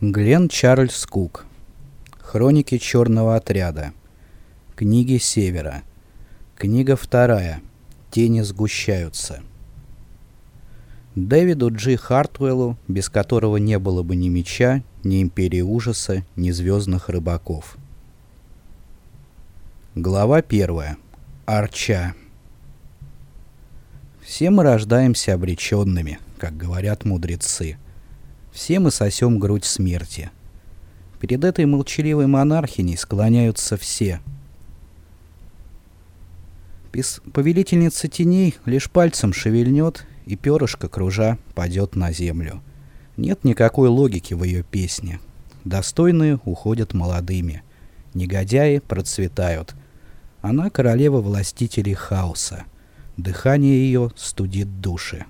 Глен Чарльз Кук. Хроники черного отряда. Книги Севера. Книга вторая. Тени сгущаются. Дэвиду Джи Хартвеллу, без которого не было бы ни меча, ни империи ужаса, ни звездных рыбаков. Глава первая. Арча. Все мы рождаемся обреченными, как говорят мудрецы. Все мы сосем грудь смерти. Перед этой молчаливой монархиней склоняются все. Пис повелительница теней лишь пальцем шевельнет, и перышко, кружа, падет на землю. Нет никакой логики в ее песне. Достойные уходят молодыми. Негодяи процветают. Она королева властителей хаоса. Дыхание ее студит души.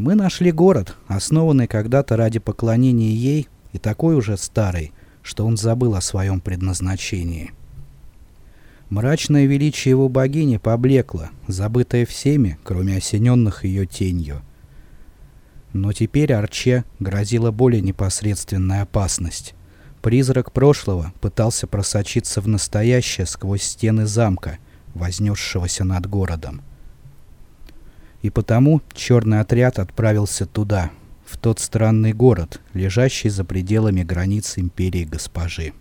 Мы нашли город, основанный когда-то ради поклонения ей, и такой уже старый, что он забыл о своем предназначении. Мрачное величие его богини поблекло, забытое всеми, кроме осененных ее тенью. Но теперь Арче грозила более непосредственная опасность. Призрак прошлого пытался просочиться в настоящее сквозь стены замка, вознесшегося над городом. И потому черный отряд отправился туда, в тот странный город, лежащий за пределами границ империи госпожи.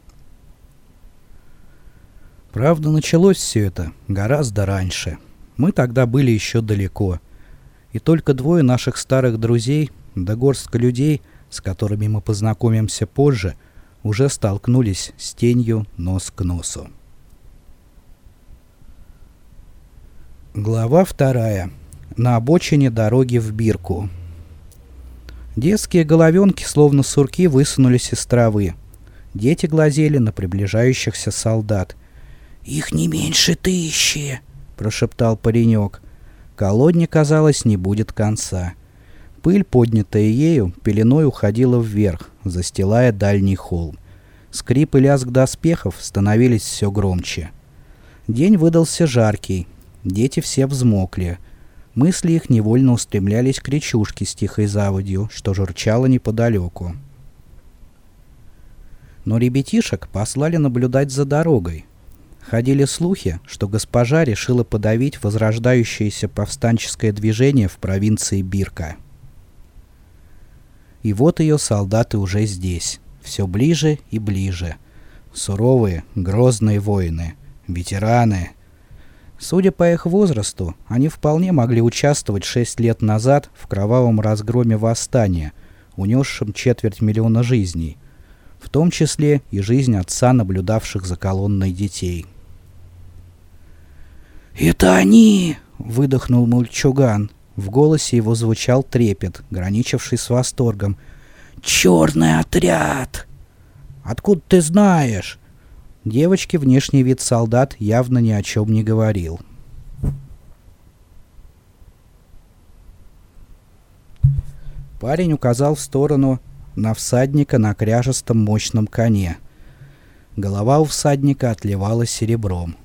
Правда, началось все это гораздо раньше. Мы тогда были еще далеко. И только двое наших старых друзей, да горстка людей, с которыми мы познакомимся позже, уже столкнулись с тенью нос к носу. Глава вторая на обочине дороги в Бирку. Детские головенки, словно сурки, высунулись из травы. Дети глазели на приближающихся солдат. «Их не меньше тысячи!» — прошептал паренек. Колодне, казалось, не будет конца. Пыль, поднятая ею, пеленой уходила вверх, застилая дальний холм. Скрип и лязг доспехов становились все громче. День выдался жаркий. Дети все взмокли. Мысли их невольно устремлялись к речушке с тихой заводью, что журчало неподалеку. Но ребятишек послали наблюдать за дорогой. Ходили слухи, что госпожа решила подавить возрождающееся повстанческое движение в провинции Бирка. И вот ее солдаты уже здесь, все ближе и ближе. Суровые, грозные воины, ветераны, Судя по их возрасту, они вполне могли участвовать шесть лет назад в кровавом разгроме восстания, унесшем четверть миллиона жизней, в том числе и жизнь отца, наблюдавших за колонной детей. «Это они!» — выдохнул мальчуган. В голосе его звучал трепет, граничивший с восторгом. «Черный отряд!» «Откуда ты знаешь?» Девочке внешний вид солдат явно ни о чем не говорил. Парень указал в сторону на всадника на кряжестом мощном коне. Голова у всадника отливала серебром.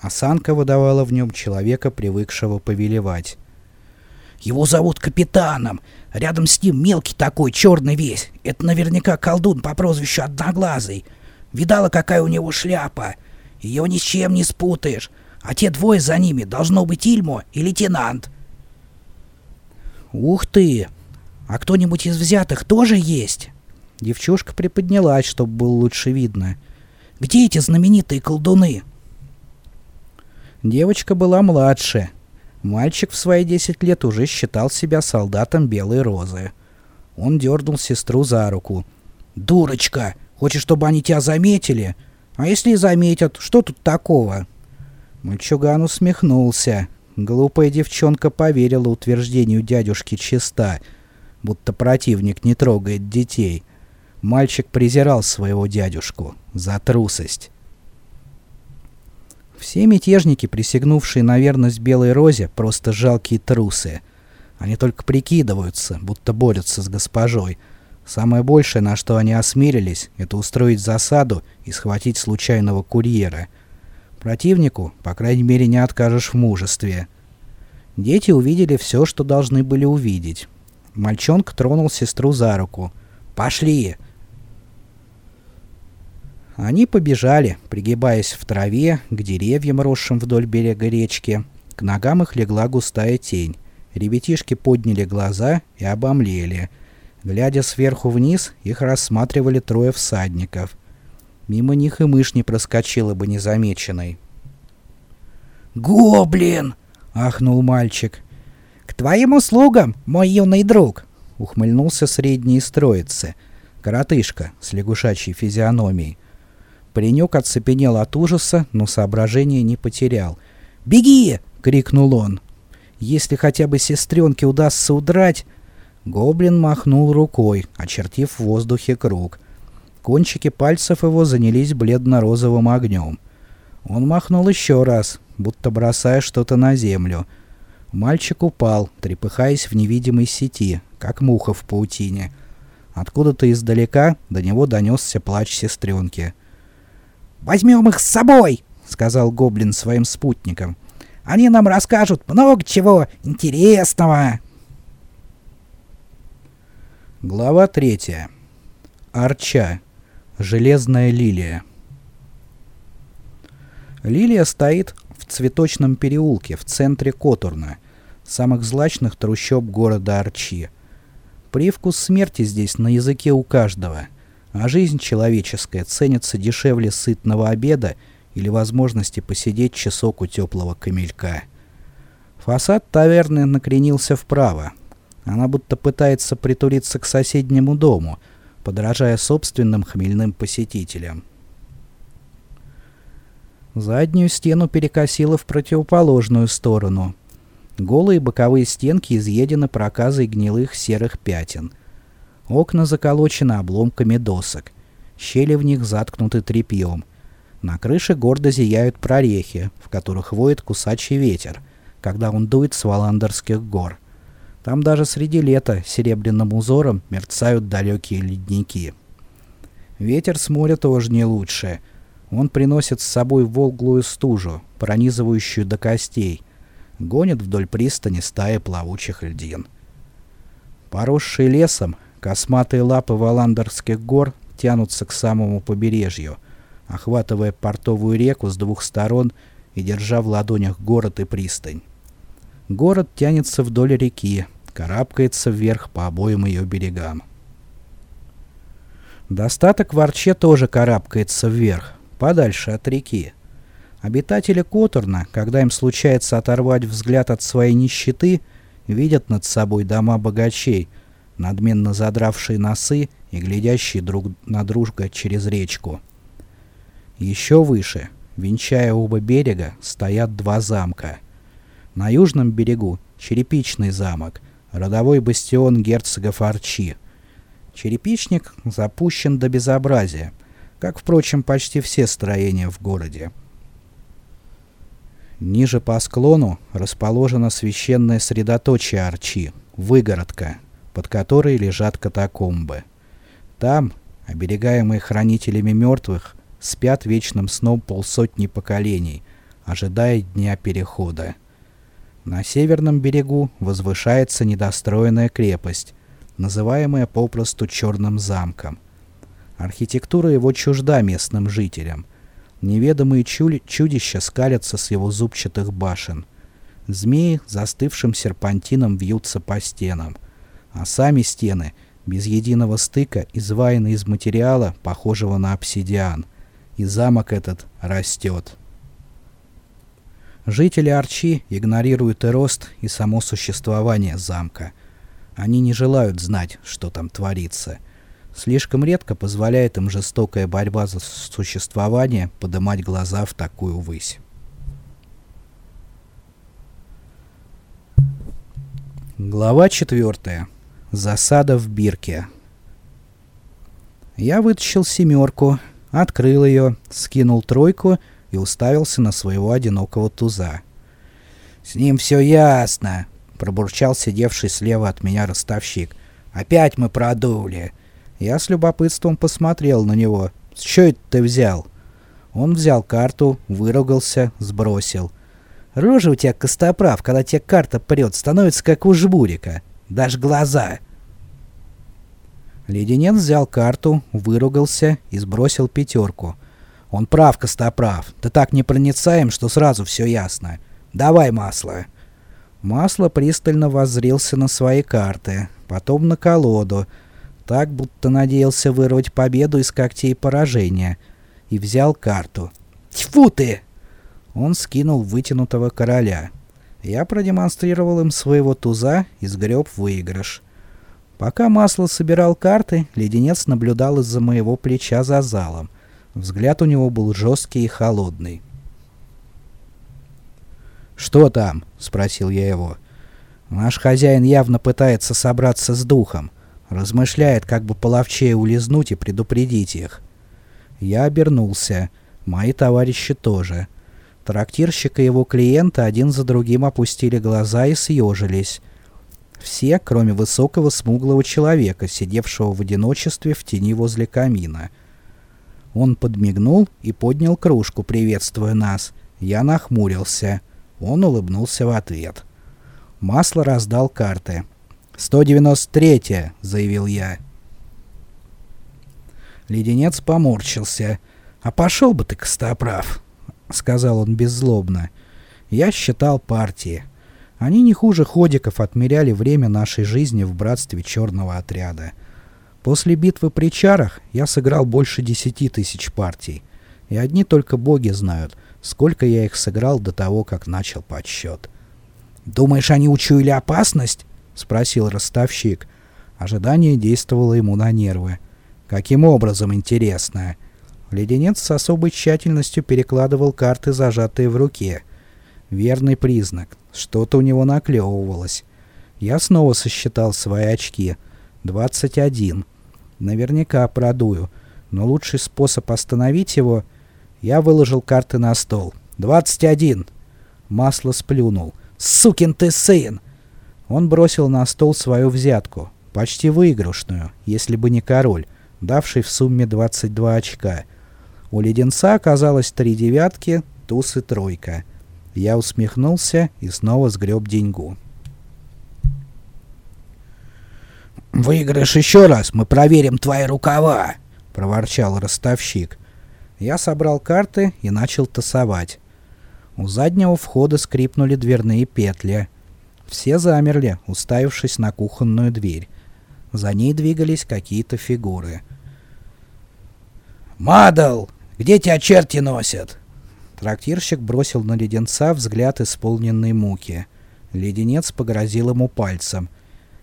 Осанка выдавала в нем человека, привыкшего повелевать. «Его зовут капитаном. Рядом с ним мелкий такой, черный весь. Это наверняка колдун по прозвищу Одноглазый. Видала, какая у него шляпа? Ее ни с чем не спутаешь. А те двое за ними должно быть Ильмо и лейтенант. Ух ты! А кто-нибудь из взятых тоже есть? Девчушка приподнялась, чтобы было лучше видно. Где эти знаменитые колдуны? Девочка была младше. Мальчик в свои десять лет уже считал себя солдатом Белой Розы. Он дернул сестру за руку. «Дурочка! Хочешь, чтобы они тебя заметили? А если и заметят, что тут такого?» Мальчуган усмехнулся. Глупая девчонка поверила утверждению дядюшки Чиста, будто противник не трогает детей. Мальчик презирал своего дядюшку за трусость. Все мятежники, присягнувшие на верность Белой Розе, просто жалкие трусы. Они только прикидываются, будто борются с госпожой, Самое большее, на что они осмелились, это устроить засаду и схватить случайного курьера. Противнику, по крайней мере, не откажешь в мужестве. Дети увидели все, что должны были увидеть. Мальчонка тронул сестру за руку. «Пошли! Они побежали, пригибаясь в траве, к деревьям, росшим вдоль берега речки. К ногам их легла густая тень. Ребятишки подняли глаза и обомлели. Глядя сверху вниз, их рассматривали трое всадников. Мимо них и мышь не проскочила бы незамеченной. «Гоблин!» — ахнул мальчик. «К твоим услугам, мой юный друг!» — ухмыльнулся средний из троицы. Коротышка с лягушачьей физиономией. Паренек оцепенел от ужаса, но соображения не потерял. «Беги!» — крикнул он. «Если хотя бы сестренке удастся удрать...» Гоблин махнул рукой, очертив в воздухе круг. Кончики пальцев его занялись бледно-розовым огнем. Он махнул еще раз, будто бросая что-то на землю. Мальчик упал, трепыхаясь в невидимой сети, как муха в паутине. Откуда-то издалека до него донесся плач сестренки. «Возьмем их с собой!» — сказал Гоблин своим спутникам. «Они нам расскажут много чего интересного!» Глава третья. Арча. Железная лилия. Лилия стоит в цветочном переулке в центре Котурна, самых злачных трущоб города Арчи. Привкус смерти здесь на языке у каждого, а жизнь человеческая ценится дешевле сытного обеда или возможности посидеть часок у теплого камелька. Фасад таверны накренился вправо. Она будто пытается притулиться к соседнему дому, подражая собственным хмельным посетителям. Заднюю стену перекосило в противоположную сторону. Голые боковые стенки изъедены проказой гнилых серых пятен. Окна заколочены обломками досок. Щели в них заткнуты тряпьем. На крыше гордо зияют прорехи, в которых воет кусачий ветер, когда он дует с Валандерских гор. Там даже среди лета серебряным узором мерцают далекие ледники. Ветер с моря тоже не лучше — он приносит с собой волглую стужу, пронизывающую до костей, гонит вдоль пристани стаи плавучих льдин. Поросшие лесом, косматые лапы Валандерских гор тянутся к самому побережью, охватывая портовую реку с двух сторон и держа в ладонях город и пристань. Город тянется вдоль реки, карабкается вверх по обоим ее берегам. Достаток в Арче тоже карабкается вверх, подальше от реки. Обитатели Которна, когда им случается оторвать взгляд от своей нищеты, видят над собой дома богачей, надменно задравшие носы и глядящие друг на друга через речку. Еще выше, венчая оба берега, стоят два замка. На южном берегу черепичный замок, родовой бастион герцогов Арчи. Черепичник запущен до безобразия, как, впрочем, почти все строения в городе. Ниже по склону расположено священное средоточие Арчи, выгородка, под которой лежат катакомбы. Там, оберегаемые хранителями мертвых, спят вечным сном полсотни поколений, ожидая дня перехода. На северном берегу возвышается недостроенная крепость, называемая попросту Черным замком – Архитектура его чужда местным жителям. Неведомые чудища скалятся с его зубчатых башен. Змеи застывшим серпантином вьются по стенам. А сами стены, без единого стыка, изваяны из материала, похожего на обсидиан. И замок этот растет. Жители Арчи игнорируют и рост, и само существование замка. Они не желают знать, что там творится — Слишком редко позволяет им жестокая борьба за существование поднимать глаза в такую высь. Глава 4. Засада в бирке. Я вытащил семерку, открыл ее, скинул тройку и уставился на своего одинокого туза. «С ним все ясно», — пробурчал сидевший слева от меня ростовщик. «Опять мы продули. Я с любопытством посмотрел на него. «С чё это ты взял?» Он взял карту, выругался, сбросил. «Рожа у тебя костоправ, когда тебе карта прет, становится как у жбурика. Даже глаза!» Леденец взял карту, выругался и сбросил пятерку. Он прав, Костоправ. Ты так непроницаем, что сразу все ясно. Давай масло. Масло пристально воззрился на свои карты, потом на колоду, так будто надеялся вырвать победу из когтей поражения, и взял карту. «Тьфу ты!» Он скинул вытянутого короля. Я продемонстрировал им своего туза и сгреб выигрыш. Пока Масло собирал карты, Леденец наблюдал из-за моего плеча за залом. Взгляд у него был жесткий и холодный. «Что там?» — спросил я его. «Наш хозяин явно пытается собраться с духом. Размышляет, как бы половчее улизнуть и предупредить их». Я обернулся. Мои товарищи тоже. Трактирщик и его клиенты один за другим опустили глаза и съежились. Все, кроме высокого смуглого человека, сидевшего в одиночестве в тени возле камина. Он подмигнул и поднял кружку, приветствуя нас. Я нахмурился. Он улыбнулся в ответ. Масло раздал карты. «193-я», — заявил я. Леденец поморщился. «А пошел бы ты, Костоправ», — сказал он беззлобно. «Я считал партии. Они не хуже ходиков отмеряли время нашей жизни в братстве черного отряда. После битвы при чарах я сыграл больше десяти тысяч партий. И одни только боги знают, сколько я их сыграл до того, как начал подсчет. «Думаешь, они учуяли опасность?» — спросил ростовщик. Ожидание действовало ему на нервы. «Каким образом, интересно?» Леденец с особой тщательностью перекладывал карты, зажатые в руке. Верный признак. Что-то у него наклевывалось. Я снова сосчитал свои очки. 21. Наверняка продую. Но лучший способ остановить его... Я выложил карты на стол. 21. Масло сплюнул. «Сукин ты сын!» Он бросил на стол свою взятку. Почти выигрышную, если бы не король, давший в сумме 22 очка. У леденца оказалось три девятки, туз и тройка. Я усмехнулся и снова сгреб деньгу. «Выиграешь еще раз, мы проверим твои рукава!» — проворчал ростовщик. Я собрал карты и начал тасовать. У заднего входа скрипнули дверные петли. Все замерли, уставившись на кухонную дверь. За ней двигались какие-то фигуры. «Мадал! Где тебя черти носят?» Трактирщик бросил на леденца взгляд исполненной муки. Леденец погрозил ему пальцем.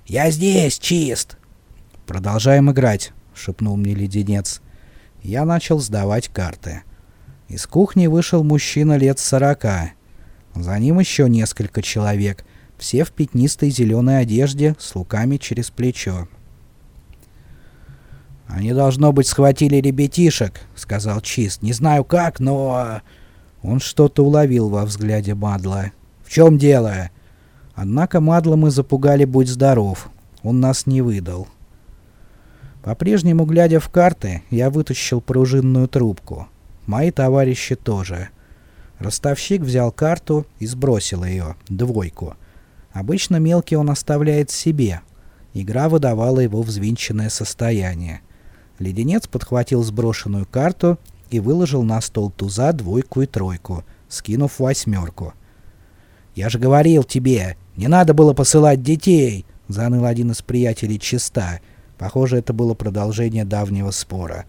«Я здесь, чист!» «Продолжаем играть», — шепнул мне леденец. Я начал сдавать карты. Из кухни вышел мужчина лет сорока. За ним еще несколько человек, все в пятнистой зеленой одежде, с луками через плечо. «Они, должно быть, схватили ребятишек», — сказал Чист. «Не знаю как, но...» Он что-то уловил во взгляде Мадла. «В чем дело?» Однако Мадла мы запугали «Будь здоров». Он нас не выдал. По-прежнему, глядя в карты, я вытащил пружинную трубку. Мои товарищи тоже. Ростовщик взял карту и сбросил ее, двойку. Обычно мелкий он оставляет себе. Игра выдавала его взвинченное состояние. Леденец подхватил сброшенную карту и выложил на стол туза, двойку и тройку, скинув восьмерку. «Я же говорил тебе, не надо было посылать детей!» — заныл один из приятелей Чиста. Похоже, это было продолжение давнего спора.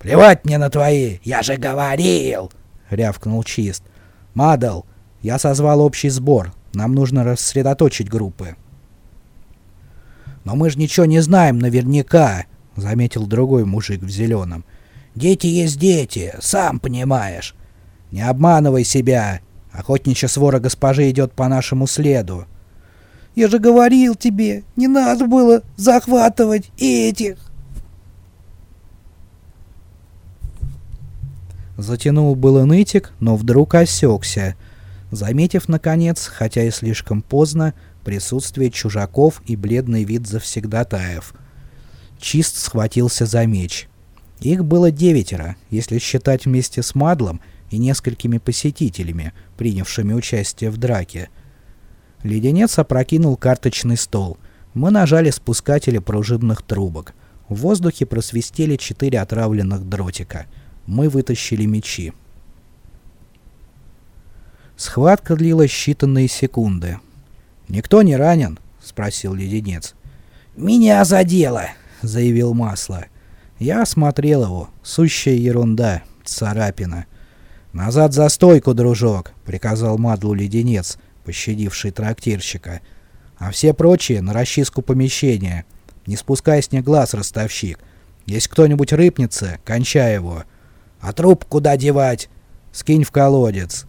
«Плевать мне на твои! Я же говорил!» — рявкнул Чист. «Мадал, я созвал общий сбор. Нам нужно рассредоточить группы». «Но мы же ничего не знаем наверняка», — заметил другой мужик в зеленом. Дети есть дети, сам понимаешь. Не обманывай себя. Охотничья свора госпожи идет по нашему следу. Я же говорил тебе, не надо было захватывать этих. Затянул было нытик, но вдруг осекся, заметив, наконец, хотя и слишком поздно, присутствие чужаков и бледный вид завсегдатаев. Чист схватился за меч. Их было девятеро, если считать вместе с Мадлом и несколькими посетителями, принявшими участие в драке. Леденец опрокинул карточный стол. Мы нажали спускатели пружинных трубок. В воздухе просвистели четыре отравленных дротика. Мы вытащили мечи. Схватка длилась считанные секунды. «Никто не ранен?» — спросил леденец. «Меня задело!» — заявил Масло. Я осмотрел его. Сущая ерунда. Царапина. «Назад за стойку, дружок!» — приказал Мадлу леденец, пощадивший трактирщика. «А все прочие — на расчистку помещения. Не спускай с них глаз, ростовщик. Если кто-нибудь рыпнется, кончай его. А труп куда девать? Скинь в колодец».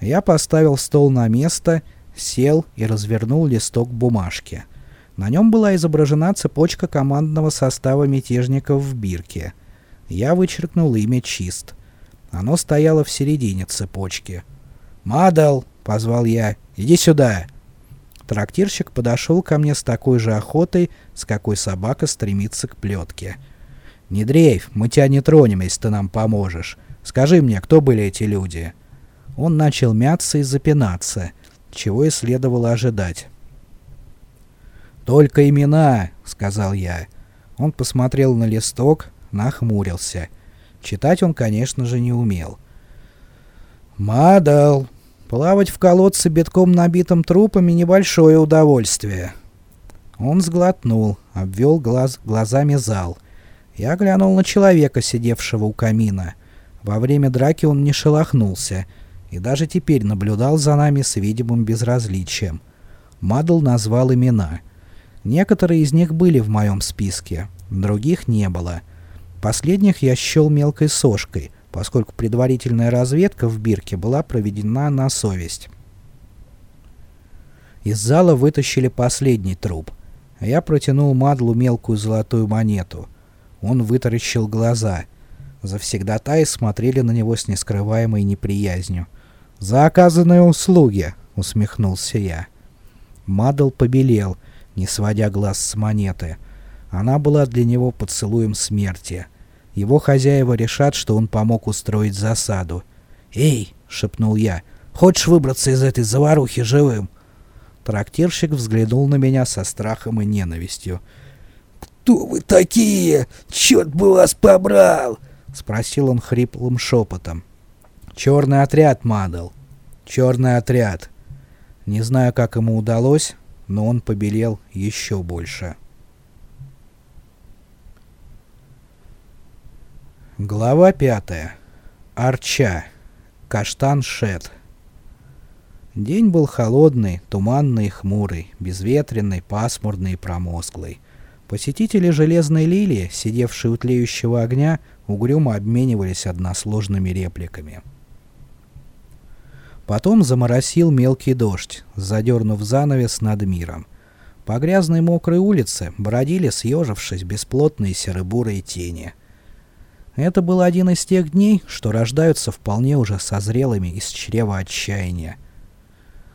Я поставил стол на место, сел и развернул листок бумажки. На нем была изображена цепочка командного состава мятежников в бирке. Я вычеркнул имя Чист. Оно стояло в середине цепочки. «Мадал!» — позвал я. «Иди сюда!» Трактирщик подошел ко мне с такой же охотой, с какой собака стремится к плетке. «Не дрейф, мы тебя не тронем, если ты нам поможешь. Скажи мне, кто были эти люди?» Он начал мяться и запинаться, чего и следовало ожидать. «Только имена», — сказал я. Он посмотрел на листок, нахмурился. Читать он, конечно же, не умел. «Мадал. Плавать в колодце битком набитым трупами — небольшое удовольствие». Он сглотнул, обвел глаз, глазами зал. Я глянул на человека, сидевшего у камина. Во время драки он не шелохнулся и даже теперь наблюдал за нами с видимым безразличием. Мадл назвал имена — Некоторые из них были в моем списке, других не было. Последних я счел мелкой сошкой, поскольку предварительная разведка в Бирке была проведена на совесть. Из зала вытащили последний труп. Я протянул Мадлу мелкую золотую монету. Он вытаращил глаза. Завсегдатаи смотрели на него с нескрываемой неприязнью. «За оказанные услуги!» — усмехнулся я. Мадл побелел — не сводя глаз с монеты. Она была для него поцелуем смерти. Его хозяева решат, что он помог устроить засаду. «Эй!» — шепнул я. «Хочешь выбраться из этой заварухи живым?» Трактирщик взглянул на меня со страхом и ненавистью. «Кто вы такие? Черт бы вас побрал!» — спросил он хриплым шепотом. «Черный отряд, Мадл. Черный отряд». Не знаю, как ему удалось, но он побелел еще больше. Глава пятая. Арча. Каштан-шет. День был холодный, туманный и хмурый, безветренный, пасмурный и промозглый. Посетители Железной Лилии, сидевшие у тлеющего огня, угрюмо обменивались односложными репликами. Потом заморосил мелкий дождь, задернув занавес над миром. По грязной мокрой улице бродили, съежившись, бесплотные серебурые тени. Это был один из тех дней, что рождаются вполне уже созрелыми из чрева отчаяния.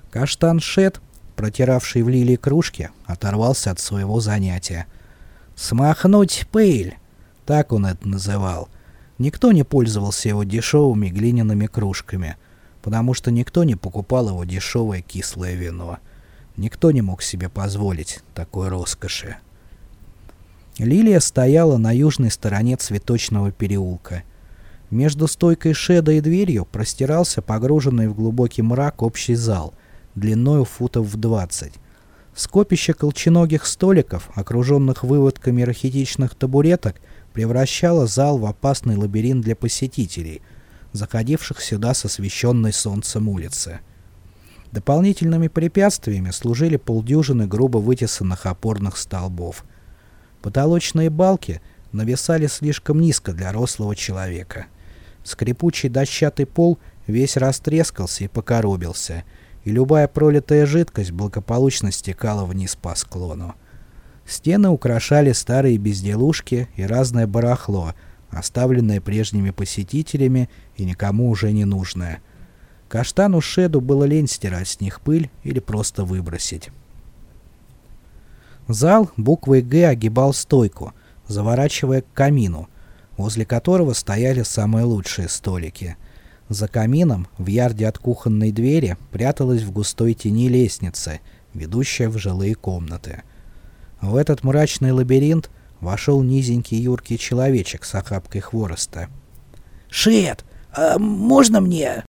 Каштан Шет, протиравший в лилии кружки, оторвался от своего занятия. «Смахнуть пыль!» — так он это называл. Никто не пользовался его дешевыми глиняными кружками — потому что никто не покупал его дешевое кислое вино. Никто не мог себе позволить такой роскоши. Лилия стояла на южной стороне цветочного переулка. Между стойкой шеда и дверью простирался погруженный в глубокий мрак общий зал, длиною футов в 20. Скопище колченогих столиков, окруженных выводками рахитичных табуреток, превращало зал в опасный лабиринт для посетителей — заходивших сюда с освещенной солнцем улицы. Дополнительными препятствиями служили полдюжины грубо вытесанных опорных столбов. Потолочные балки нависали слишком низко для рослого человека. Скрипучий дощатый пол весь растрескался и покоробился, и любая пролитая жидкость благополучно стекала вниз по склону. Стены украшали старые безделушки и разное барахло — оставленное прежними посетителями и никому уже не нужное. Каштану Шеду было лень стирать с них пыль или просто выбросить. Зал буквой «Г» огибал стойку, заворачивая к камину, возле которого стояли самые лучшие столики. За камином, в ярде от кухонной двери, пряталась в густой тени лестница, ведущая в жилые комнаты. В этот мрачный лабиринт вошел низенький юркий человечек с охапкой хвороста. Шет, а можно мне?»